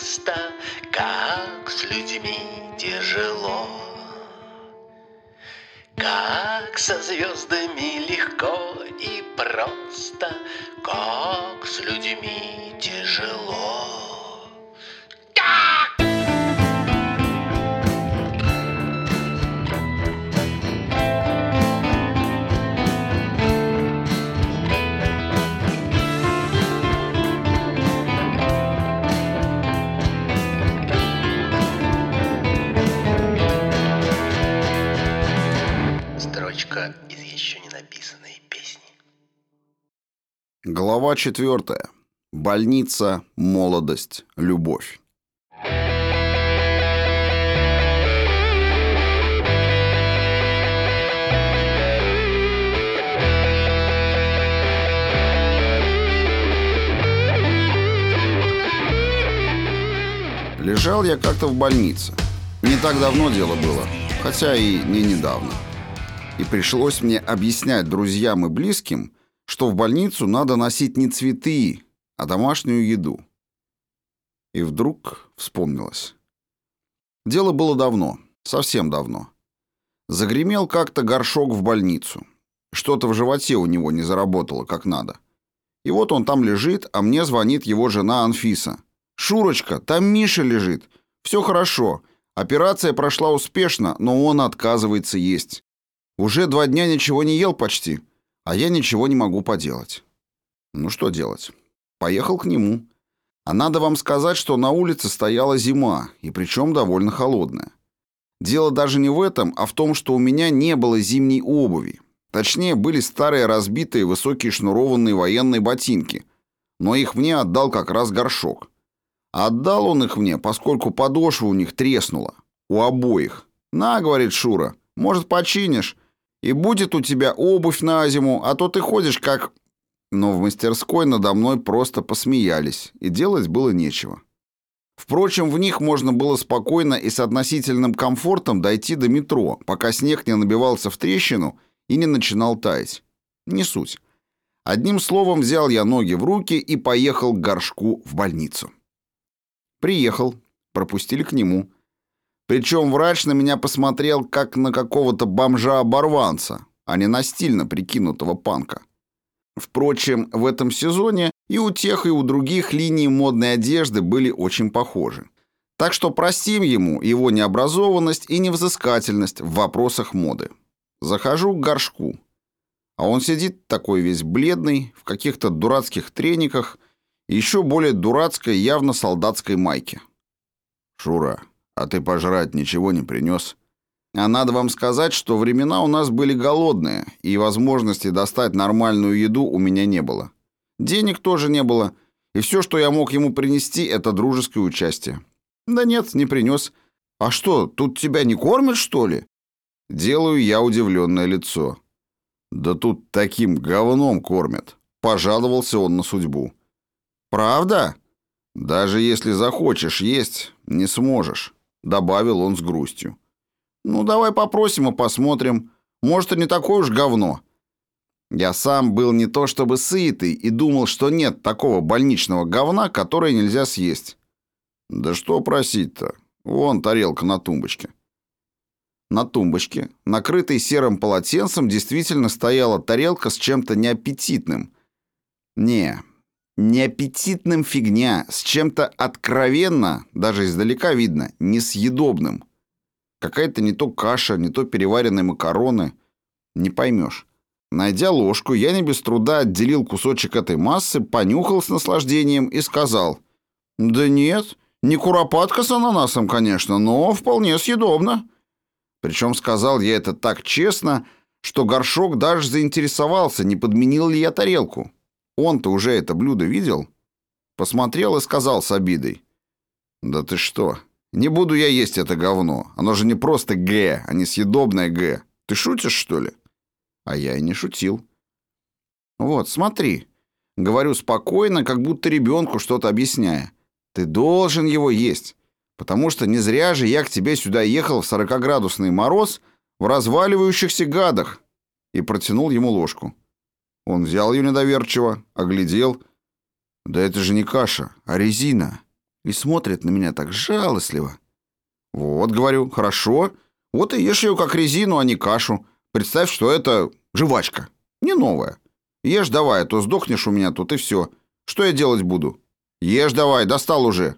просто, как с людьми тяжело. Как со звездами легко и просто, как с людьми Строчка из еще не написанной песни. Глава четвертая. Больница, молодость, любовь. Лежал я как-то в больнице. Не так давно дело было, хотя и не недавно. И пришлось мне объяснять друзьям и близким, что в больницу надо носить не цветы, а домашнюю еду. И вдруг вспомнилось. Дело было давно, совсем давно. Загремел как-то горшок в больницу. Что-то в животе у него не заработало как надо. И вот он там лежит, а мне звонит его жена Анфиса. «Шурочка, там Миша лежит. Все хорошо. Операция прошла успешно, но он отказывается есть. Уже два дня ничего не ел почти, а я ничего не могу поделать». Ну что делать? Поехал к нему. А надо вам сказать, что на улице стояла зима, и причем довольно холодная. Дело даже не в этом, а в том, что у меня не было зимней обуви. Точнее, были старые разбитые высокие шнурованные военные ботинки, но их мне отдал как раз горшок. Отдал он их мне, поскольку подошва у них треснула. У обоих. «На», — говорит Шура, — «может, починишь? И будет у тебя обувь на зиму, а то ты ходишь как...» Но в мастерской надо мной просто посмеялись, и делать было нечего. Впрочем, в них можно было спокойно и с относительным комфортом дойти до метро, пока снег не набивался в трещину и не начинал таять. Не суть. Одним словом, взял я ноги в руки и поехал к горшку в больницу. Приехал, пропустили к нему. Причем врач на меня посмотрел как на какого-то бомжа-оборванца, а не на стильно прикинутого панка. Впрочем, в этом сезоне и у тех, и у других линии модной одежды были очень похожи. Так что простим ему его необразованность и невзыскательность в вопросах моды. Захожу к горшку. А он сидит такой весь бледный, в каких-то дурацких трениках и еще более дурацкой, явно солдатской майке. «Шура, а ты пожрать ничего не принес?» А надо вам сказать, что времена у нас были голодные, и возможности достать нормальную еду у меня не было. Денег тоже не было, и все, что я мог ему принести, это дружеское участие. Да нет, не принес. А что, тут тебя не кормят, что ли? Делаю я удивленное лицо. Да тут таким говном кормят. Пожаловался он на судьбу. Правда? Даже если захочешь есть, не сможешь, добавил он с грустью. Ну, давай попросим и посмотрим. Может, и не такое уж говно. Я сам был не то чтобы сытый и думал, что нет такого больничного говна, которое нельзя съесть. Да что просить-то? Вон тарелка на тумбочке. На тумбочке, накрытой серым полотенцем, действительно стояла тарелка с чем-то неаппетитным. Не, неаппетитным фигня, с чем-то откровенно, даже издалека видно, несъедобным. Какая-то не то каша, не то переваренные макароны. Не поймешь. Найдя ложку, я не без труда отделил кусочек этой массы, понюхал с наслаждением и сказал. «Да нет, не куропатка с ананасом, конечно, но вполне съедобно». Причем сказал я это так честно, что горшок даже заинтересовался, не подменил ли я тарелку. Он-то уже это блюдо видел. Посмотрел и сказал с обидой. «Да ты что, не буду я есть это говно. Оно же не просто Г, а не съедобное Г. Ты шутишь, что ли? А я и не шутил. Вот, смотри. Говорю спокойно, как будто ребенку что-то объясняя. Ты должен его есть. Потому что не зря же я к тебе сюда ехал в 40-градусный мороз в разваливающихся гадах. И протянул ему ложку. Он взял ее недоверчиво, оглядел. Да это же не каша, а резина. И смотрит на меня так жалостливо. Вот, говорю, хорошо. Вот и ешь ее как резину, а не кашу. Представь, что это жвачка. Не новая. Ешь давай, а то сдохнешь у меня тут и все. Что я делать буду? Ешь давай, достал уже.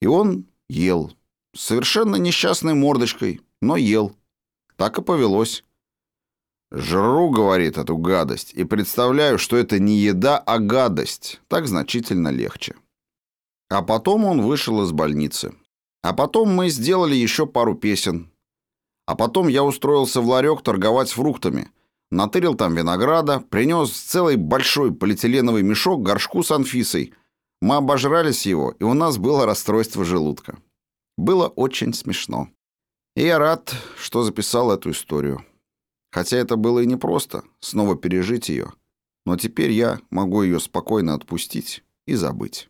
И он ел. Совершенно несчастной мордочкой, но ел. Так и повелось. Жру, говорит, эту гадость, и представляю, что это не еда, а гадость. Так значительно легче. А потом он вышел из больницы. А потом мы сделали еще пару песен. А потом я устроился в ларек торговать фруктами. Натырил там винограда, принес целый большой полиэтиленовый мешок горшку с Анфисой. Мы обожрались его, и у нас было расстройство желудка. Было очень смешно. И я рад, что записал эту историю. Хотя это было и непросто, снова пережить ее. Но теперь я могу ее спокойно отпустить и забыть.